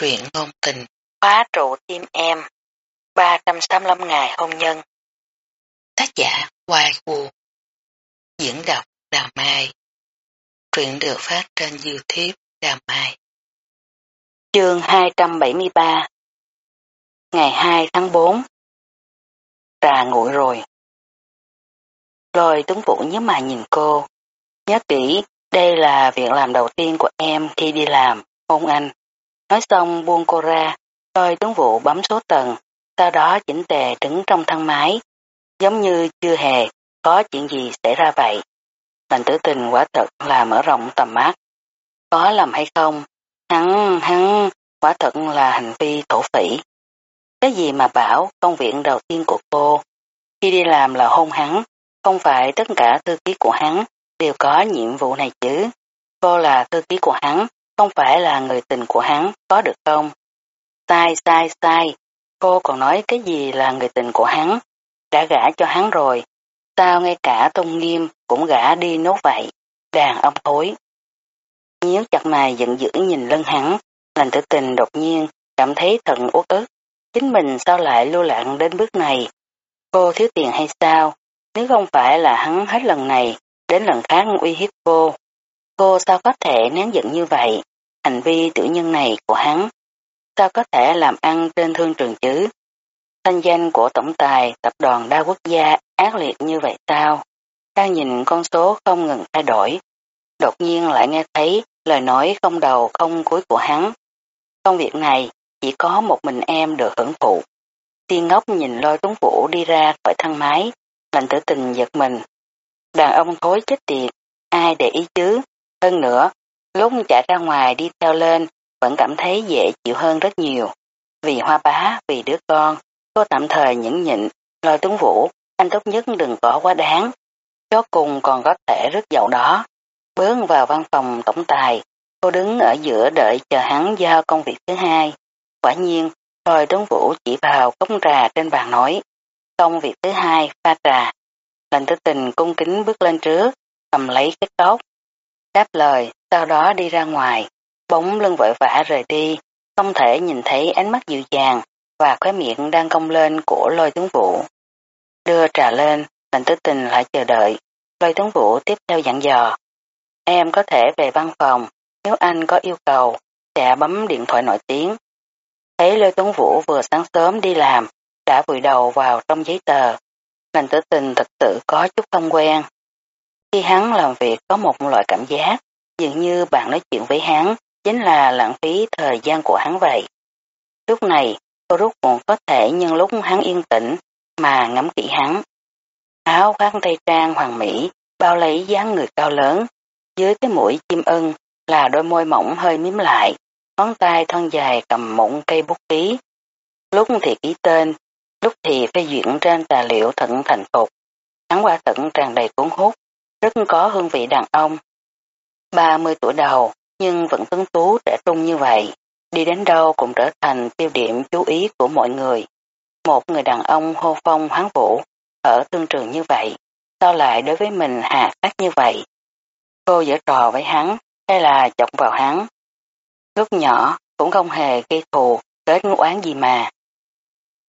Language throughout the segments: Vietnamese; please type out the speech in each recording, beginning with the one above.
Truyện ngôn tình, khóa trụ tim em, 385 ngày hôn nhân. Tác giả Hoài Vũ Diễn đọc Đào Mai Truyện được phát trên Youtube Đào Mai Chương 273 Ngày 2 tháng 4 Trà nguội rồi Rồi Tuấn Vũ nhớ mà nhìn cô. Nhớ kỹ, đây là việc làm đầu tiên của em khi đi làm, hôn anh. Nói xong buông cô ra, tôi tướng vụ bấm số tầng, sau đó chỉnh tề đứng trong thang máy, giống như chưa hề có chuyện gì xảy ra vậy. Lành tử tình quả thật là mở rộng tầm mắt. Có lầm hay không? Hắn, hắn, quả thật là hành vi thổ phỉ. Cái gì mà bảo công việc đầu tiên của cô, khi đi làm là hôn hắn, không phải tất cả thư ký của hắn đều có nhiệm vụ này chứ. Cô là thư ký của hắn, không phải là người tình của hắn, có được không? Sai, sai, sai, cô còn nói cái gì là người tình của hắn, đã gả cho hắn rồi, sao ngay cả tôn nghiêm cũng gả đi nốt vậy, đàn ông thối. Nhíu chặt mày giận dữ nhìn lưng hắn, lành tử tình đột nhiên cảm thấy thận uất ức, chính mình sao lại lưu lạng đến bước này. Cô thiếu tiền hay sao? Nếu không phải là hắn hết lần này, đến lần khác uy hiếp cô, cô sao có thể nén giận như vậy? Hành vi tiểu nhân này của hắn, sao có thể làm ăn trên thương trường chứ? Thanh danh của tổng tài tập đoàn đa quốc gia ác liệt như vậy sao? Đang nhìn con số không ngừng thay đổi. Đột nhiên lại nghe thấy lời nói không đầu không cuối của hắn. Công việc này chỉ có một mình em được hưởng thụ. Tiên ngốc nhìn lôi tuấn vũ đi ra khỏi thang máy, lành tử tình giật mình. Đàn ông thối chết tiệt, ai để ý chứ? Hơn nữa, Lúc chạy ra ngoài đi theo lên, vẫn cảm thấy dễ chịu hơn rất nhiều. Vì hoa bá, vì đứa con, cô tạm thời nhẫn nhịn, lôi tuấn vũ, anh tốt nhất đừng có quá đáng. Chó cùng còn có thể rất giàu đó. Bước vào văn phòng tổng tài, cô đứng ở giữa đợi chờ hắn giao công việc thứ hai. Quả nhiên, lôi tuấn vũ chỉ vào cốc trà trên bàn nói. Công việc thứ hai, pha trà. Lành tử tình cung kính bước lên trước, cầm lấy cái cốc. Đáp lời, sau đó đi ra ngoài, bóng lưng vội vã rời đi, không thể nhìn thấy ánh mắt dịu dàng và khóe miệng đang cong lên của lôi tướng vũ. Đưa trà lên, lệnh tử tình lại chờ đợi, lôi tướng vũ tiếp theo dặn dò. Em có thể về văn phòng, nếu anh có yêu cầu, sẽ bấm điện thoại nổi tiếng. Thấy lôi tuấn vũ vừa sáng sớm đi làm, đã vùi đầu vào trong giấy tờ. Lành tử tình thật sự có chút không quen. Khi hắn làm việc có một loại cảm giác, dường như bạn nói chuyện với hắn chính là lãng phí thời gian của hắn vậy. Lúc này, cô rút cũng có thể nhân lúc hắn yên tĩnh mà ngắm kỹ hắn. Áo khoác tây trang hoàng mỹ, bao lấy dáng người cao lớn, dưới cái mũi chim ưng là đôi môi mỏng hơi miếm lại, ngón tay thon dài cầm mụn cây bút ký. Lúc thì ký tên, lúc thì phê duyệt trên tài liệu thận thành phục. Hắn qua tận tràn đầy cuốn hút, rất có hương vị đàn ông. 30 tuổi đầu, nhưng vẫn tuấn tú trẻ trung như vậy, đi đến đâu cũng trở thành tiêu điểm chú ý của mọi người. Một người đàn ông hô phong hoáng vũ, ở tương trường như vậy, sao lại đối với mình hạ khắc như vậy? Cô giở trò với hắn, hay là chọc vào hắn? Lúc nhỏ, cũng không hề gây thù, kết oán gì mà.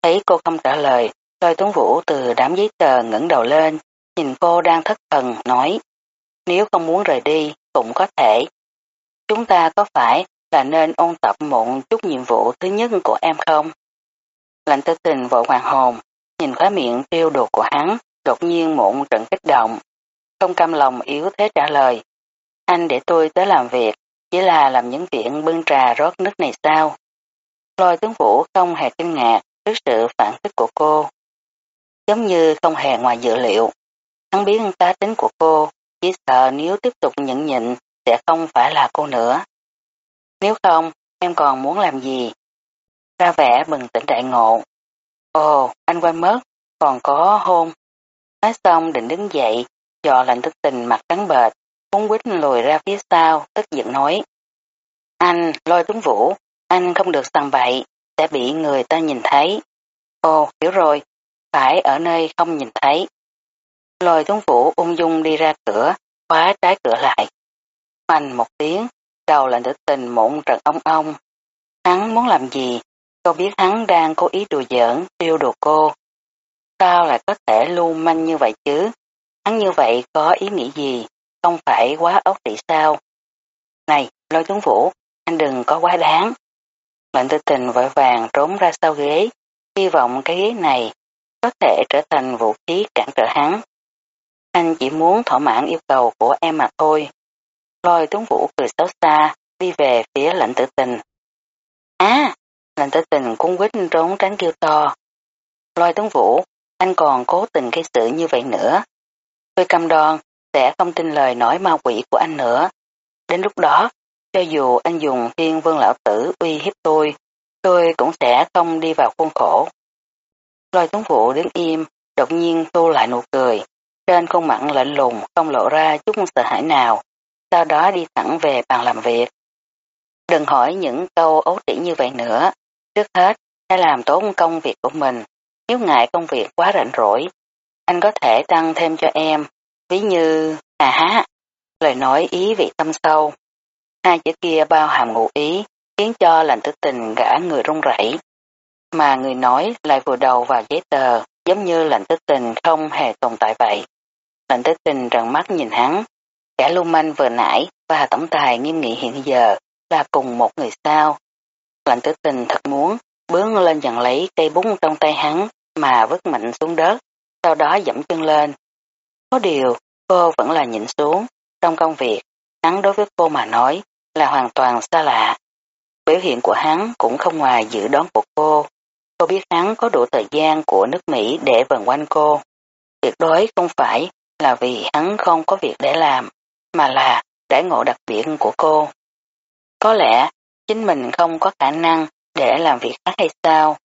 Thấy cô không trả lời, lôi tuấn vũ từ đám giấy tờ ngẩng đầu lên, nhìn cô đang thất thần, nói, nếu không muốn rời đi, cũng có thể. Chúng ta có phải là nên ôn tập một chút nhiệm vụ thứ nhất của em không? Lạnh tư tình vội hoàng hồn, nhìn khóa miệng tiêu đột của hắn, đột nhiên mụn trận kích động. Không cam lòng yếu thế trả lời. Anh để tôi tới làm việc, chỉ là làm những việc bưng trà rót nước này sao? Lôi tướng vũ không hề kinh ngạc trước sự phản kích của cô. Giống như không hề ngoài dự liệu. Hắn biết cá tính của cô, chỉ sợ nếu tiếp tục nhẫn nhịn sẽ không phải là cô nữa. Nếu không, em còn muốn làm gì? Ra vẻ bừng tỉnh đại ngộ. Ồ, anh quên mất, còn có hôn. Nói xong định đứng dậy, dò lạnh thức tình mặt trắng bệt, muốn quýt lùi ra phía sau, tức giận nói. Anh, lôi tuấn vũ, anh không được sằng bậy, sẽ bị người ta nhìn thấy. Ồ, hiểu rồi, phải ở nơi không nhìn thấy. Lôi tuấn vũ ung dung đi ra cửa, khóa trái cửa lại. Hoành một tiếng, đầu là tử tình mụn trần ông ông Hắn muốn làm gì? Cô biết hắn đang cố ý đùa giỡn, tiêu đùa cô. Sao lại có thể lưu manh như vậy chứ? Hắn như vậy có ý nghĩ gì? Không phải quá ốc tỷ sao? Này, lôi tuấn vũ, anh đừng có quá đáng. Lệnh tư tình vội vàng trốn ra sau ghế, hy vọng cái ghế này có thể trở thành vũ khí cản trở hắn. Anh chỉ muốn thỏa mãn yêu cầu của em mà thôi. Lôi tuấn vũ cười xấu xa, đi về phía lệnh tử tình. À, lệnh tử tình cũng quýt trốn tránh kêu to. Lôi tuấn vũ, anh còn cố tình gây sự như vậy nữa. Tôi cam đoan sẽ không tin lời nói ma quỷ của anh nữa. Đến lúc đó, cho dù anh dùng thiên vương lão tử uy hiếp tôi, tôi cũng sẽ không đi vào khuôn khổ. Lôi tuấn vũ đứng im, đột nhiên thu lại nụ cười. Trên khuôn mặt lạnh lùng không lộ ra chút sợ hãi nào, sau đó đi thẳng về bàn làm việc. Đừng hỏi những câu ấu trĩ như vậy nữa, trước hết hãy làm tốt công việc của mình, nếu ngại công việc quá rảnh rỗi, anh có thể tăng thêm cho em, ví như, à há, lời nói ý vị thâm sâu. Hai chữ kia bao hàm ngụ ý, khiến cho lành tử tình gã người run rẩy mà người nói lại vừa đầu vào giấy tờ, giống như lệnh tức tình không hề tồn tại vậy. Lệnh tức tình trần mắt nhìn hắn, kẻ lưu manh vừa nãy và tổng tài nghiêm nghị hiện giờ là cùng một người sao. Lạnh tử tình thật muốn bướng lên dần lấy cây bún trong tay hắn mà vứt mạnh xuống đất, sau đó dẫm chân lên. Có điều, cô vẫn là nhịn xuống, trong công việc, hắn đối với cô mà nói là hoàn toàn xa lạ. Biểu hiện của hắn cũng không ngoài dự đoán của cô. Cô biết hắn có đủ thời gian của nước Mỹ để vần quanh cô. Tuyệt đối không phải là vì hắn không có việc để làm, mà là đãi ngộ đặc biệt của cô. Có lẽ chính mình không có khả năng để làm việc khác hay sao.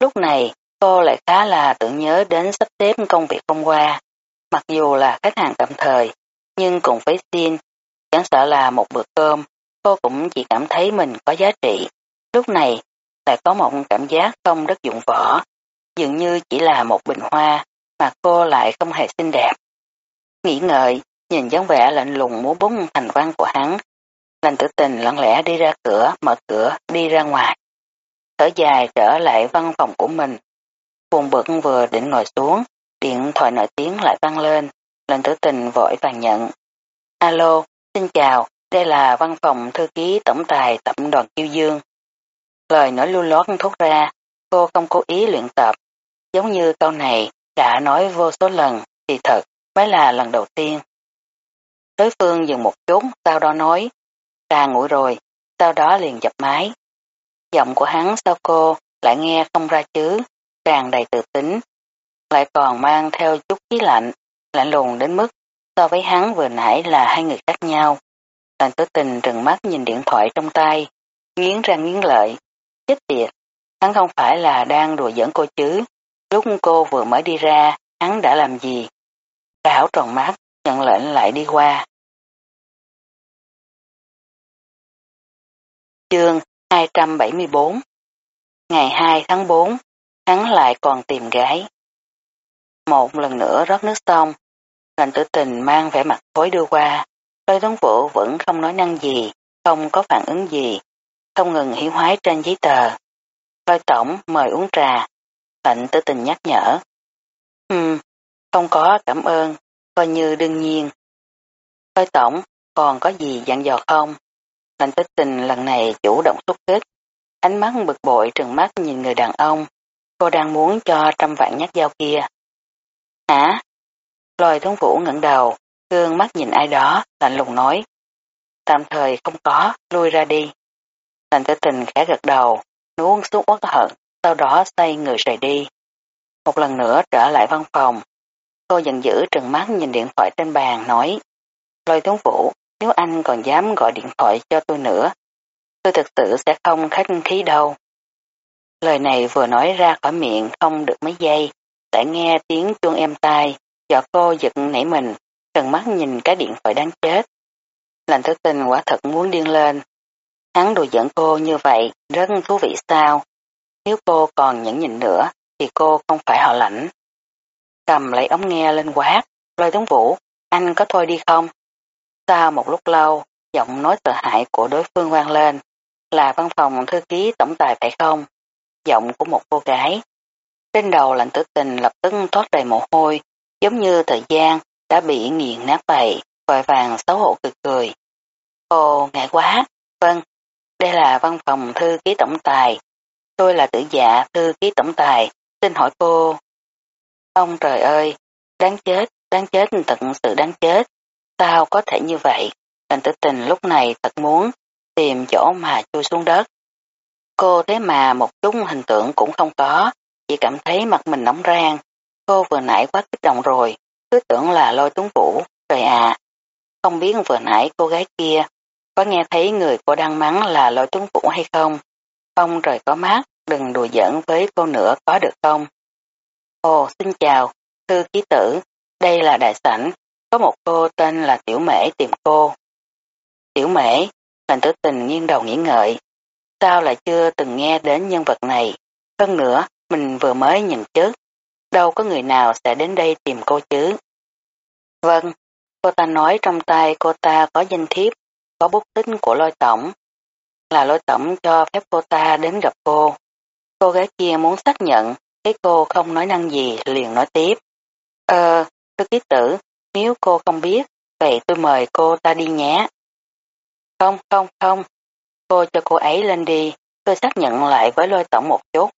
Lúc này cô lại khá là tưởng nhớ đến sắp xếp công việc hôm qua. Mặc dù là khách hàng tạm thời, nhưng cùng với xin, chẳng sợ là một bữa cơm, cô cũng chỉ cảm thấy mình có giá trị. Lúc này lại có một cảm giác không đất dụng võ, dường như chỉ là một bình hoa, mà cô lại không hề xinh đẹp. Nghĩ ngợi, nhìn dáng vẻ lạnh lùng múa bún thành văn của hắn, lành tử tình lặng lẽ đi ra cửa, mở cửa, đi ra ngoài. Thở dài trở lại văn phòng của mình. Buồn bực vừa định ngồi xuống, điện thoại nổi tiếng lại vang lên, lành tử tình vội vàng nhận. Alo, xin chào, đây là văn phòng thư ký tổng tài tập đoàn Kiêu Dương. Lời nói lưu lót thốt ra, cô không cố ý luyện tập. Giống như câu này đã nói vô số lần, thì thật mới là lần đầu tiên. Đối phương dừng một chút, sau đó nói, ta ngủ rồi, sau đó liền dập máy. Giọng của hắn sau cô lại nghe không ra chứ, càng đầy tự tính, lại còn mang theo chút khí lạnh, lạnh lùng đến mức so với hắn vừa nãy là hai người khác nhau. Lành tử tình trừng mắt nhìn điện thoại trong tay, nghiến răng nghiến lợi, chết tiệt, hắn không phải là đang đùa giỡn cô chứ, lúc cô vừa mới đi ra, hắn đã làm gì? Đảo tròn mắt, nhận lệnh lại đi qua. Chương 274 Ngày 2 tháng 4, hắn lại còn tìm gái. Một lần nữa rót nước xong, ngành tử tình mang vẻ mặt khối đưa qua, lôi tuấn vũ vẫn không nói năng gì, không có phản ứng gì, không ngừng hiểu hoái trên giấy tờ. Lôi tổng mời uống trà, lệnh tử tình nhắc nhở. Ừm, không có cảm ơn, coi như đương nhiên. coi tổng, còn có gì dặn dò không? Lạnh tích tình lần này chủ động xúc kích, ánh mắt bực bội trừng mắt nhìn người đàn ông, cô đang muốn cho trăm vạn nhát dao kia. Hả? Lôi thống vũ ngẩng đầu, gương mắt nhìn ai đó, lạnh lùng nói. Tạm thời không có, lui ra đi. Lành tích tình khẽ gật đầu, nuốt xuống uất hận, sau đó xoay người rời đi. Một lần nữa trở lại văn phòng, cô giận dữ trừng mắt nhìn điện thoại trên bàn nói, lôi tướng vũ, nếu anh còn dám gọi điện thoại cho tôi nữa, tôi thực sự sẽ không khách khí đâu. Lời này vừa nói ra khỏi miệng không được mấy giây, lại nghe tiếng chuông em tai, cho cô giật nảy mình, trừng mắt nhìn cái điện thoại đáng chết. Lành thức tình quả thật muốn điên lên, Hắn đùa dẫn cô như vậy rất thú vị sao? Nếu cô còn nhẫn nhịn nữa thì cô không phải họ lãnh. Cầm lấy ống nghe lên quát, lôi tướng vũ, anh có thôi đi không? Sau một lúc lâu, giọng nói sợ hãi của đối phương vang lên. là văn phòng thư ký tổng tài phải không? Giọng của một cô gái. Trên đầu lạnh tử tình lập tức thoát đầy mồ hôi, giống như thời gian đã bị nghiền nát vậy, vội vàng xấu hổ cười cười. Ồ, ngại quá, vâng, đây là văn phòng thư ký tổng tài. Tôi là tử dạ thư ký tổng tài, xin hỏi cô. Ông trời ơi, đáng chết, đáng chết tận sự đáng chết. Sao có thể như vậy? Lành tử tình lúc này thật muốn tìm chỗ mà chui xuống đất. Cô thế mà một chút hình tượng cũng không có, chỉ cảm thấy mặt mình nóng rang. Cô vừa nãy quá kích động rồi, cứ tưởng là lôi tuấn vũ, trời à. Không biết vừa nãy cô gái kia có nghe thấy người cô đang mắng là lôi tuấn vũ hay không? Ông trời có mát, đừng đùa giỡn với cô nữa có được không? Ồ, xin chào, thư ký tử, đây là đại sảnh, có một cô tên là Tiểu Mễ tìm cô. Tiểu Mễ, lành tử tình nghiêng đầu nghĩ ngợi, sao lại chưa từng nghe đến nhân vật này? Hơn nữa, mình vừa mới nhìn chức đâu có người nào sẽ đến đây tìm cô chứ. Vâng, cô ta nói trong tay cô ta có danh thiếp, có bút tích của lôi tổng. Là lôi tổng cho phép cô ta đến gặp cô. Cô gái kia muốn xác nhận, cái cô không nói năng gì liền nói tiếp. Ờ, thư ký tử, nếu cô không biết, vậy tôi mời cô ta đi nhé. Không, không, không, cô cho cô ấy lên đi, tôi xác nhận lại với lôi tổng một chút.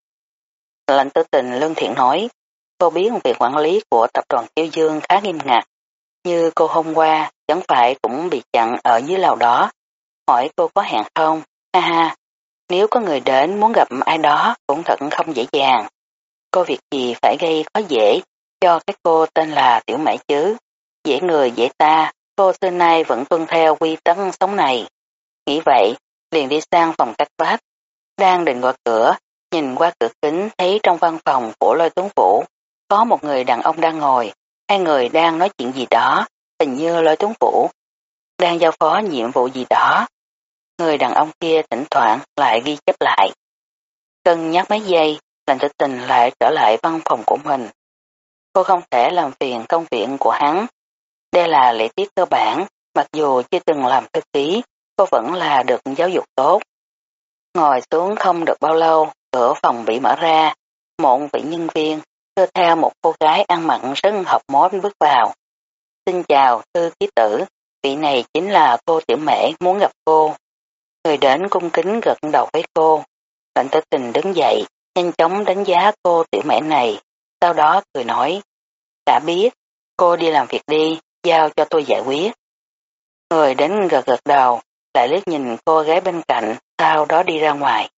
Lệnh tư tình lương thiện nói, cô biết việc quản lý của tập đoàn Tiêu Dương khá nghiêm ngặt. Như cô hôm qua, chẳng phải cũng bị chặn ở dưới lầu đó. Hỏi cô có hẹn không? Ha ha, nếu có người đến muốn gặp ai đó cũng thật không dễ dàng. Cô việc gì phải gây khó dễ cho cái cô tên là Tiểu Mãi chứ. Dễ người dễ ta, cô xưa nay vẫn tuân theo quy tắc sống này. Nghĩ vậy, liền đi sang phòng cách vách. Đang định gọi cửa, nhìn qua cửa kính thấy trong văn phòng của lôi tuấn vũ có một người đàn ông đang ngồi, hai người đang nói chuyện gì đó, hình như lôi tuấn vũ đang giao phó nhiệm vụ gì đó. Người đàn ông kia thỉnh thoảng lại ghi chép lại. Cân nhắc mấy giây, lành tự tình lại trở lại văn phòng của mình. Cô không thể làm phiền công việc của hắn. Đây là lễ tiết cơ bản, mặc dù chưa từng làm thư ký, cô vẫn là được giáo dục tốt. Ngồi xuống không được bao lâu, cửa phòng bị mở ra, một vị nhân viên đưa theo một cô gái ăn mặn rất học mốt bước vào. Xin chào, thư ký tử, vị này chính là cô tiểu mễ muốn gặp cô. Người đến cung kính gật đầu với cô. Lạnh tử tình đứng dậy, nhanh chóng đánh giá cô tiểu mẹ này, sau đó cười nói, đã biết, cô đi làm việc đi, giao cho tôi giải quyết. Người đến gật gật đầu, lại liếc nhìn cô gái bên cạnh, sau đó đi ra ngoài.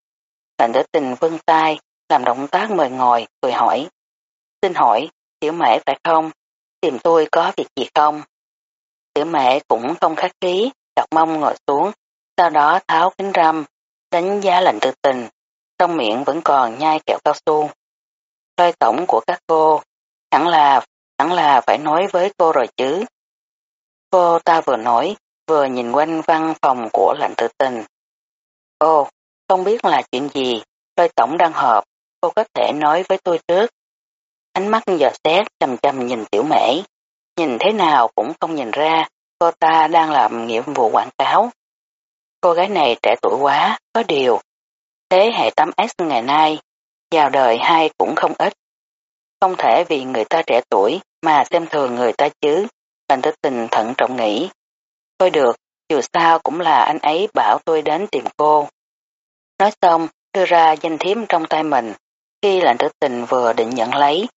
lệnh tử tình vân tay, làm động tác mời ngồi, cười hỏi. Xin hỏi, tiểu mẹ phải không? Tìm tôi có việc gì không? Tiểu mẹ cũng không khách khí, đặt mông ngồi xuống, sau đó tháo kính râm, đánh giá lệnh tự tình, trong miệng vẫn còn nhai kẹo cao su. Lời tổng của các cô, hẳn là, hẳn là phải nói với cô rồi chứ. Cô ta vừa nói, vừa nhìn quanh văn phòng của lạnh tự tình. Cô, không biết là chuyện gì, Lời tổng đang họp, cô có thể nói với tôi trước. Ánh mắt giờ xét chầm chầm nhìn tiểu mễ, nhìn thế nào cũng không nhìn ra cô ta đang làm nhiệm vụ quảng cáo. Cô gái này trẻ tuổi quá, có điều. Thế hệ 8S ngày nay, vào đời hai cũng không ít. Không thể vì người ta trẻ tuổi mà xem thường người ta chứ, lành thức tình thận trọng nghĩ. Thôi được, dù sao cũng là anh ấy bảo tôi đến tìm cô. Nói xong, đưa ra danh thiếm trong tay mình, khi lạnh tử tình vừa định nhận lấy.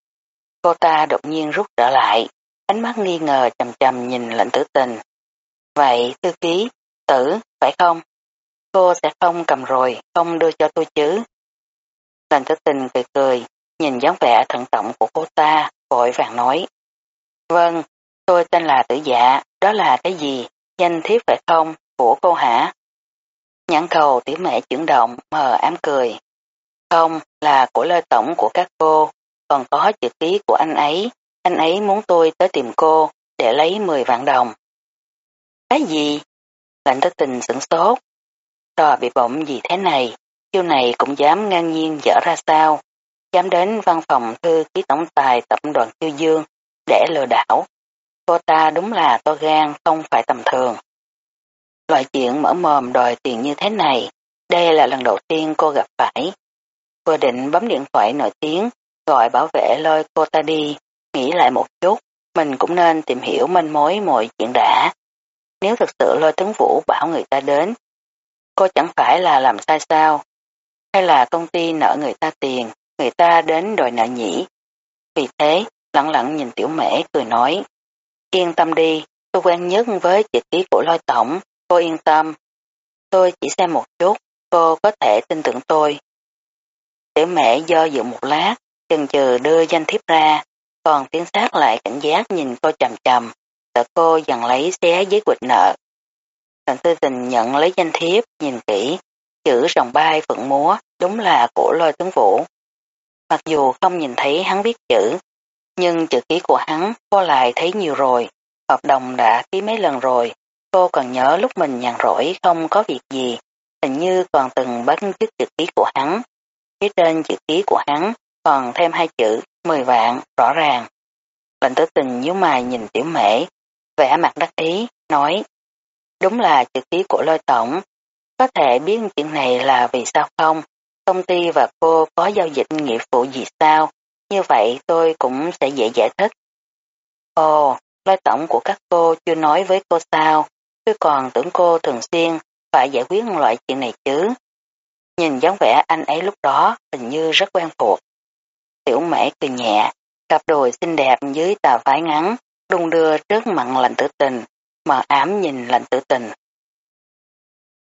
Cô ta đột nhiên rút trở lại, ánh mắt nghi ngờ chầm chầm nhìn lạnh tử tình. Vậy, thư ký, tử, phải không? Cô sẽ không cầm rồi, không đưa cho tôi chứ. Lành thức tình cười cười, nhìn dáng vẻ thận trọng của cô ta, vội vàng nói. Vâng, tôi tên là tử dạ, đó là cái gì? Danh thiếp phải không? Của cô hả? Nhãn cầu tiểu mẹ chuyển động, mờ ám cười. Không, là của lời tổng của các cô, còn có chữ ký của anh ấy. Anh ấy muốn tôi tới tìm cô để lấy 10 vạn đồng. Cái gì? Lạnh tới tình sửng sốt. Trò bị bỗng gì thế này, chiêu này cũng dám ngang nhiên dở ra sao, dám đến văn phòng thư ký tổng tài tập đoàn Tiêu Dương để lừa đảo. Cô ta đúng là to gan không phải tầm thường. Loại chuyện mở mồm đòi tiền như thế này, Đây là lần đầu tiên cô gặp phải. Cô định bấm điện thoại nổi tiếng, gọi bảo vệ lôi cô ta đi, nghĩ lại một chút, mình cũng nên tìm hiểu manh mối mọi chuyện đã. Nếu thực sự lôi tấn vũ bảo người ta đến, cô chẳng phải là làm sai sao, hay là công ty nợ người ta tiền, người ta đến đòi nợ nhỉ. Vì thế, lặng lặng nhìn tiểu mễ cười nói, yên tâm đi, tôi quen nhất với chữ ký của lôi tổng, cô yên tâm. Tôi chỉ xem một chút, cô có thể tin tưởng tôi. Tiểu mễ do dự một lát, chần chừ đưa danh thiếp ra, còn tiến sát lại cảnh giác nhìn cô chầm chầm, sợ cô dần lấy xé giấy quỵt nợ. Tần tư tình nhận lấy danh thiếp, nhìn kỹ, chữ rồng bay phượng múa, đúng là của lôi tướng vũ. Mặc dù không nhìn thấy hắn viết chữ, nhưng chữ ký của hắn cô lại thấy nhiều rồi, hợp đồng đã ký mấy lần rồi, cô còn nhớ lúc mình nhàn rỗi không có việc gì, hình như còn từng bắt chước chữ ký của hắn. Phía trên chữ ký của hắn còn thêm hai chữ 10 vạn rõ ràng. Lệnh tử tình nhíu mày nhìn tiểu mễ, vẻ mặt đắc ý, nói đúng là chữ ký của lôi tổng, có thể biết chuyện này là vì sao không? Công ty và cô có giao dịch nghĩa vụ gì sao? Như vậy tôi cũng sẽ dễ giải thích. Ồ, lôi tổng của các cô chưa nói với cô sao? Tôi còn tưởng cô thường xuyên phải giải quyết loại chuyện này chứ. Nhìn dáng vẻ anh ấy lúc đó hình như rất quen thuộc. Tiểu mễ cười nhẹ, cặp đùi xinh đẹp dưới tà váy ngắn, đung đưa trước mặn lạnh tử tình, mà ám nhìn lạnh tử tình.